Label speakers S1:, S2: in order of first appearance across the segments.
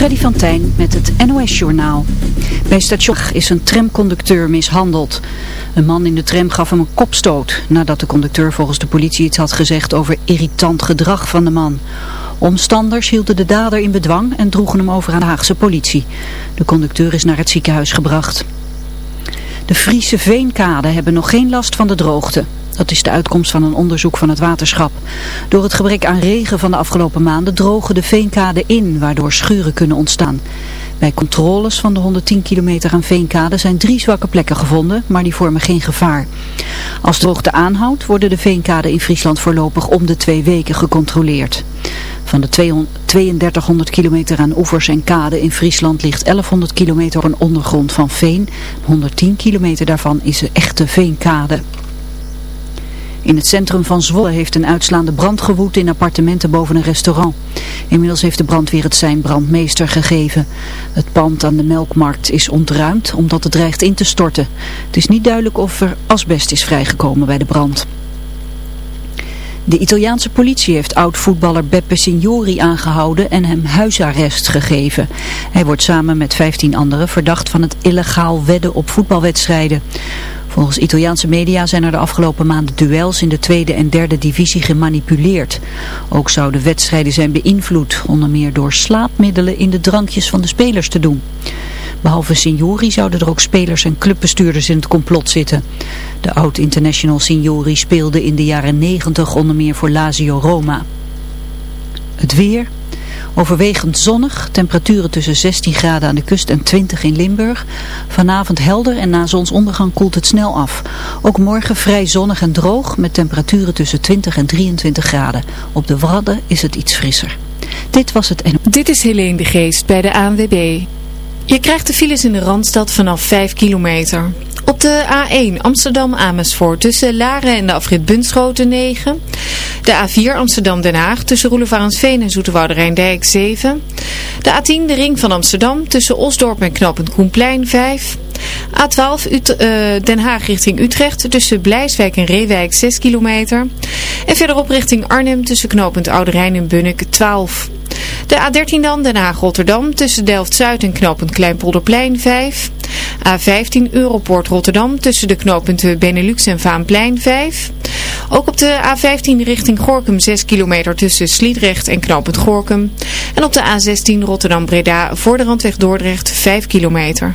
S1: Freddy van Tijn met het NOS-journaal. Bij station is een tramconducteur mishandeld. Een man in de tram gaf hem een kopstoot nadat de conducteur volgens de politie iets had gezegd over irritant gedrag van de man. Omstanders hielden de dader in bedwang en droegen hem over aan de Haagse politie. De conducteur is naar het ziekenhuis gebracht. De Friese veenkaden hebben nog geen last van de droogte. Dat is de uitkomst van een onderzoek van het waterschap. Door het gebrek aan regen van de afgelopen maanden drogen de veenkaden in, waardoor schuren kunnen ontstaan. Bij controles van de 110 kilometer aan veenkade zijn drie zwakke plekken gevonden, maar die vormen geen gevaar. Als droogte aanhoudt, worden de veenkaden in Friesland voorlopig om de twee weken gecontroleerd. Van de 3200 kilometer aan oevers en kaden in Friesland ligt 1100 kilometer een ondergrond van veen. 110 kilometer daarvan is een echte veenkade. In het centrum van Zwolle heeft een uitslaande brand gewoed in appartementen boven een restaurant. Inmiddels heeft de brandweer het zijn brandmeester gegeven. Het pand aan de melkmarkt is ontruimd omdat het dreigt in te storten. Het is niet duidelijk of er asbest is vrijgekomen bij de brand. De Italiaanse politie heeft oud-voetballer Beppe Signori aangehouden en hem huisarrest gegeven. Hij wordt samen met 15 anderen verdacht van het illegaal wedden op voetbalwedstrijden. Volgens Italiaanse media zijn er de afgelopen maanden duels in de tweede en derde divisie gemanipuleerd. Ook zouden wedstrijden zijn beïnvloed, onder meer door slaapmiddelen in de drankjes van de spelers te doen. Behalve Signori zouden er ook spelers en clubbestuurders in het complot zitten. De oud-international Signori speelde in de jaren 90 onder meer voor Lazio Roma. Het weer... Overwegend zonnig, temperaturen tussen 16 graden aan de kust en 20 in Limburg. Vanavond helder en na zonsondergang koelt het snel af. Ook morgen vrij zonnig en droog met temperaturen tussen 20 en 23 graden. Op de Wadden is het iets frisser. Dit was het en...
S2: Dit is Helene de Geest bij de ANWB. Je krijgt de files in de Randstad vanaf 5 kilometer. Op de A1 Amsterdam-Amersfoort tussen Laren en de afrit Bunschoten 9. De A4 Amsterdam-Den Haag tussen Roelevarensveen en Zoeterwoude Rijndijk 7. De A10 de ring van Amsterdam tussen Osdorp en Knoopend Koenplein 5. A12 Ut uh, Den Haag richting Utrecht tussen Blijswijk en Reewijk 6 kilometer. En verderop richting Arnhem tussen knooppunt Oude Rijn en Bunnik 12. De A13 dan Den Haag-Rotterdam tussen Delft-Zuid en knooppunt Kleinpolderplein 5. A15 Europoort Rotterdam tussen de knooppunten Benelux en Vaanplein 5. Ook op de A15 richting Gorkum 6 kilometer tussen Sliedrecht en knooppunt Gorkum. En op de A16 Rotterdam-Breda voor de randweg Dordrecht 5 kilometer.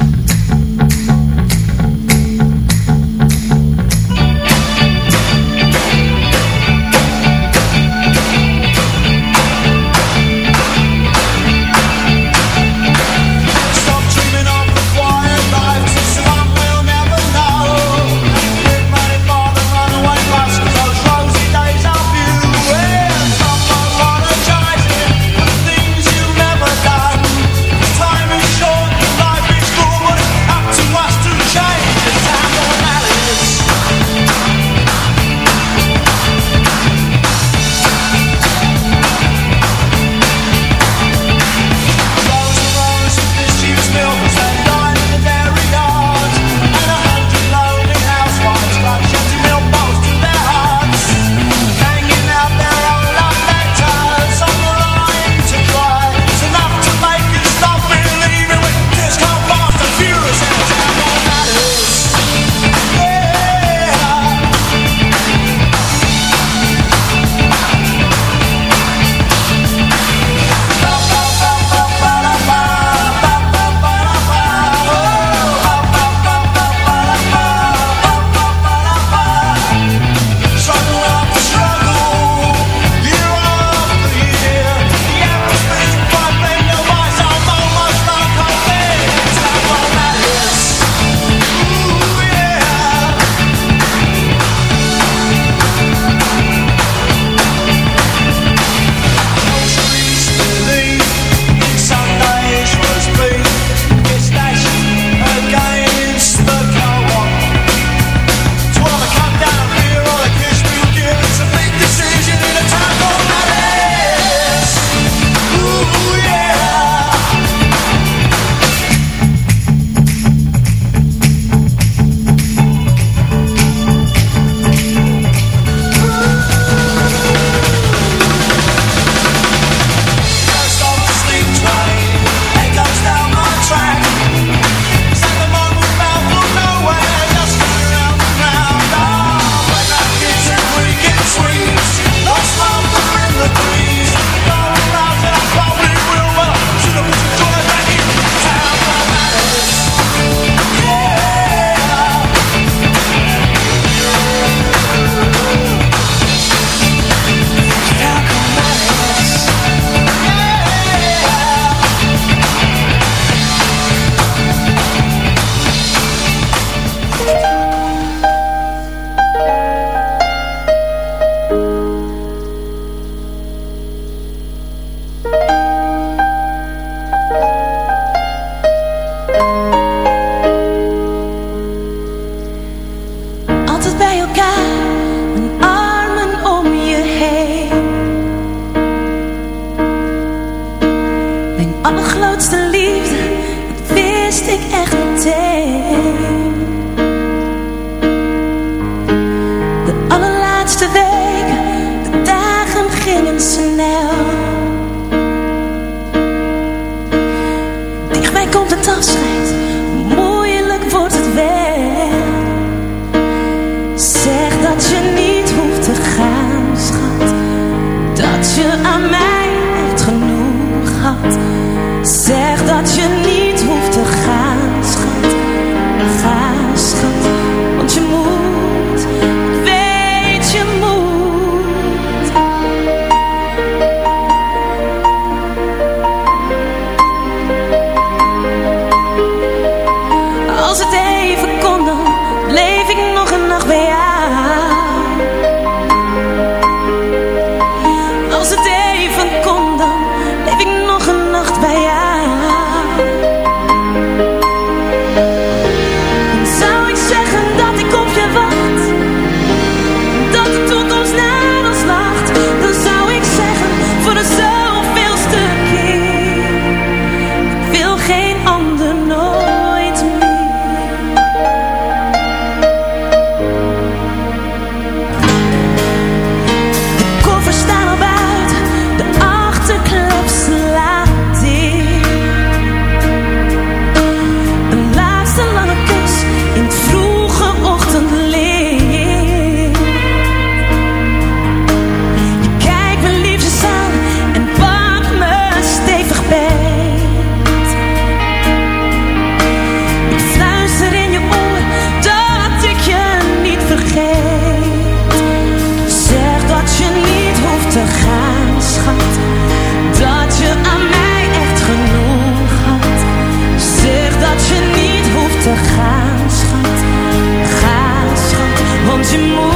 S3: you move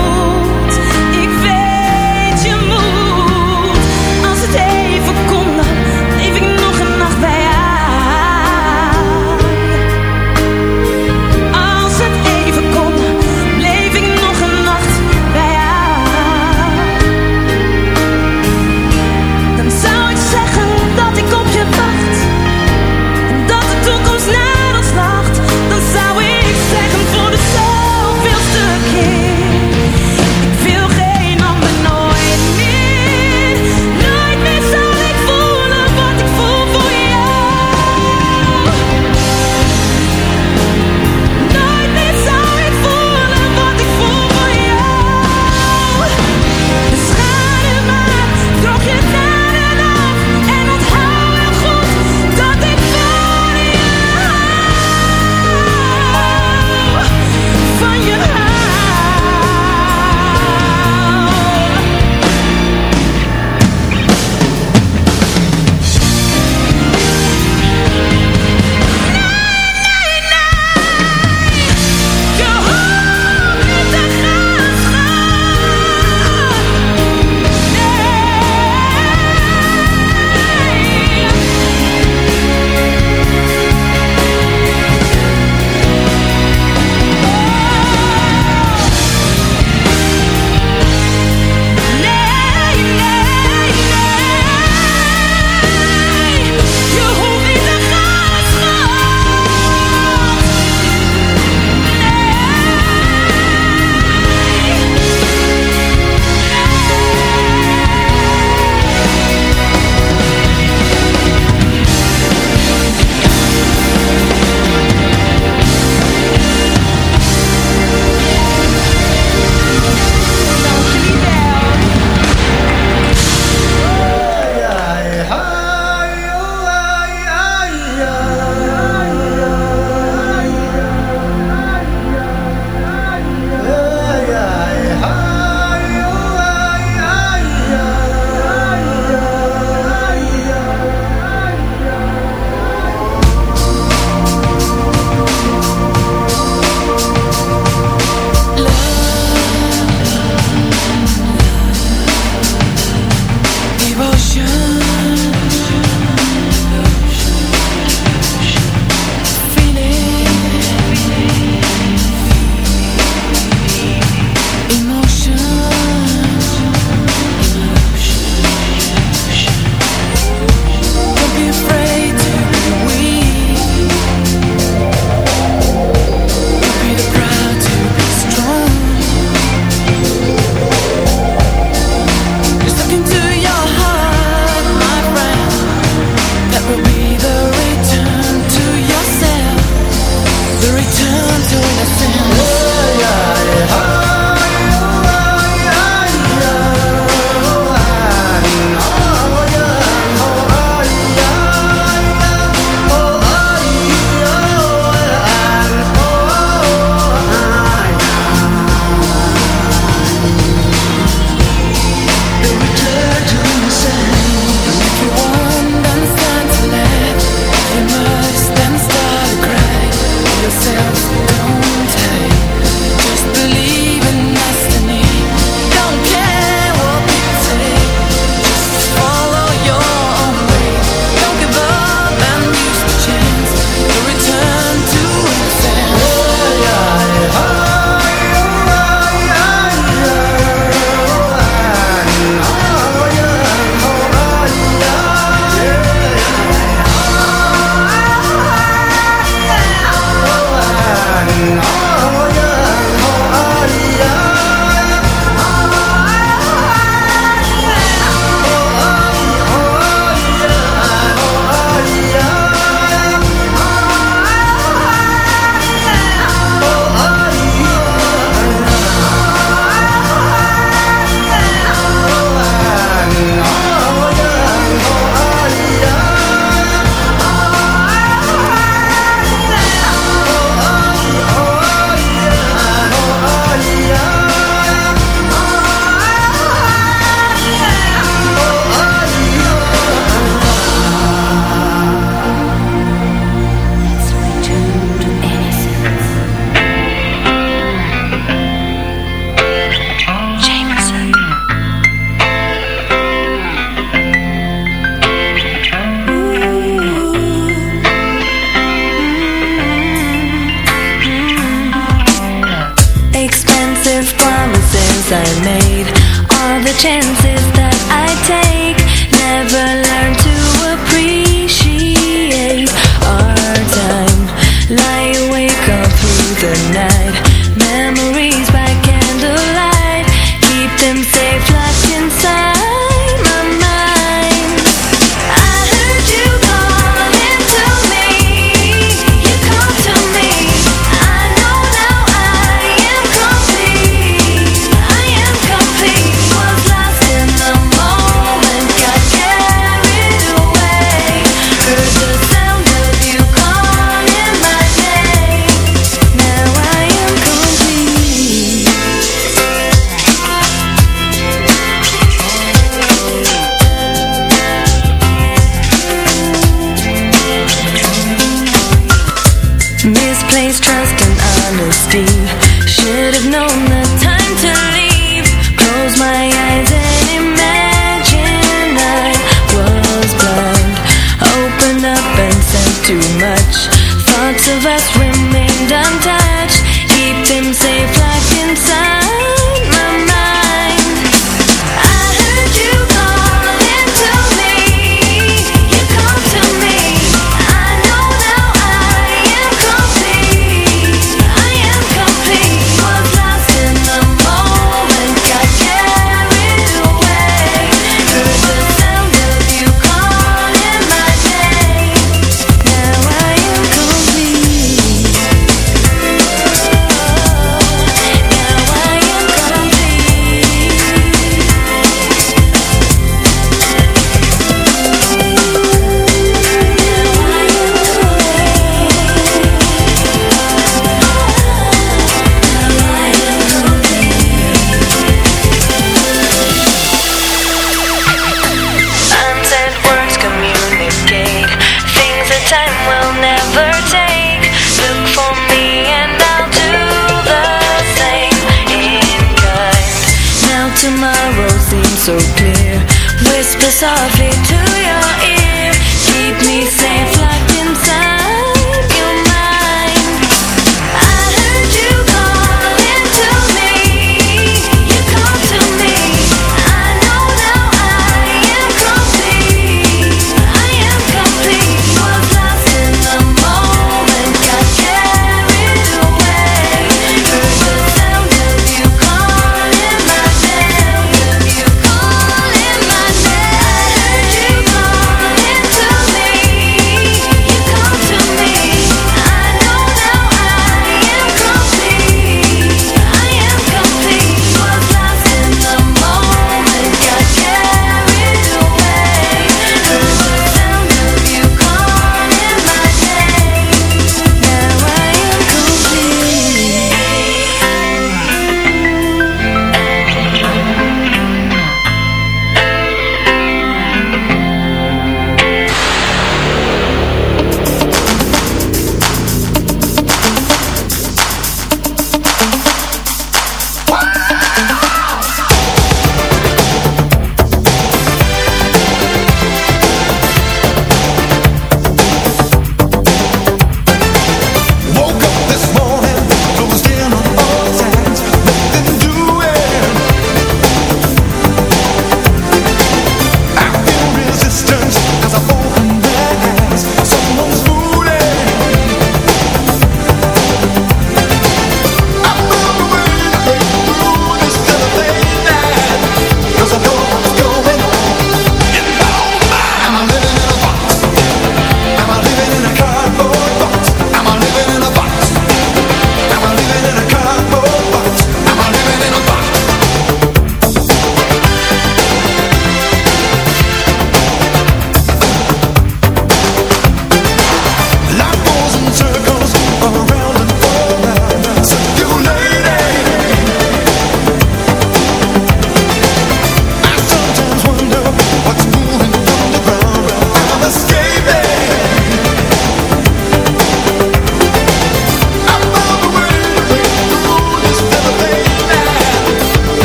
S3: tomorrow seems so clear. Whisper softly to your ear. Keep me safe locked inside.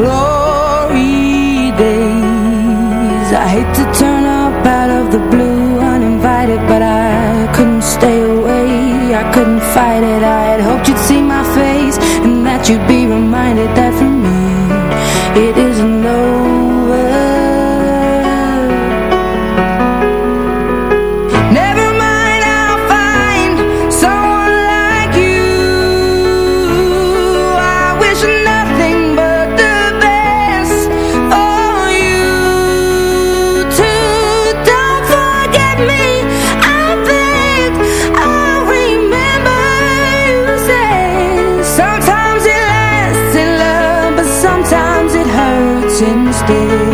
S4: glory days.
S5: I
S4: hate
S5: to
S4: turn up out of the blue. stay.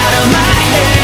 S4: Out of my head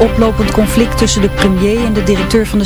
S1: oplopend conflict tussen de premier en de directeur van de